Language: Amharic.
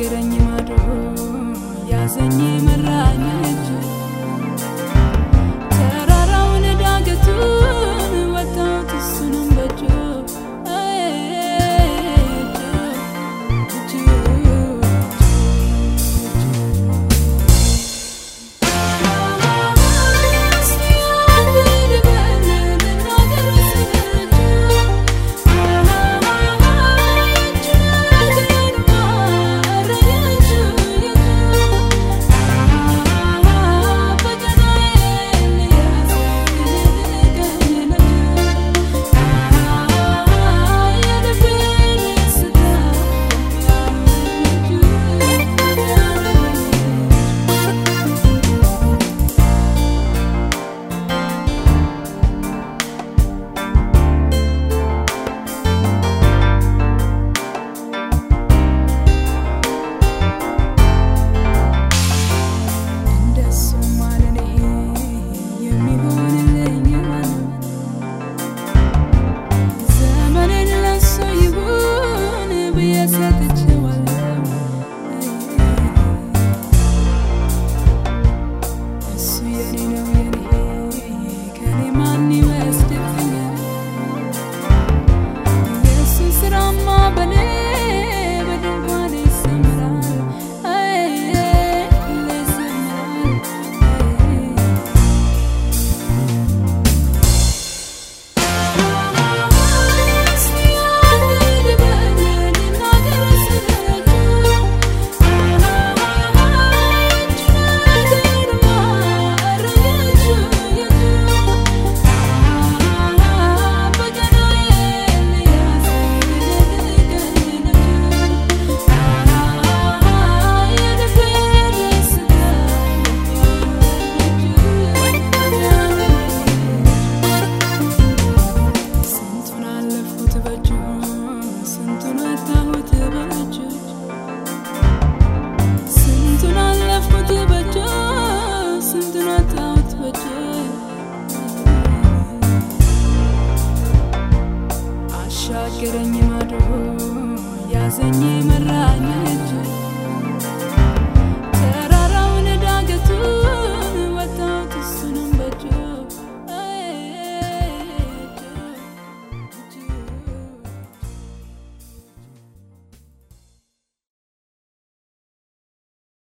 አሻገረኝ ማዶ ያዘኝ መራኝ እጁ my አሻገረኝ ማዶ ያዘኝ መራኝ እጅ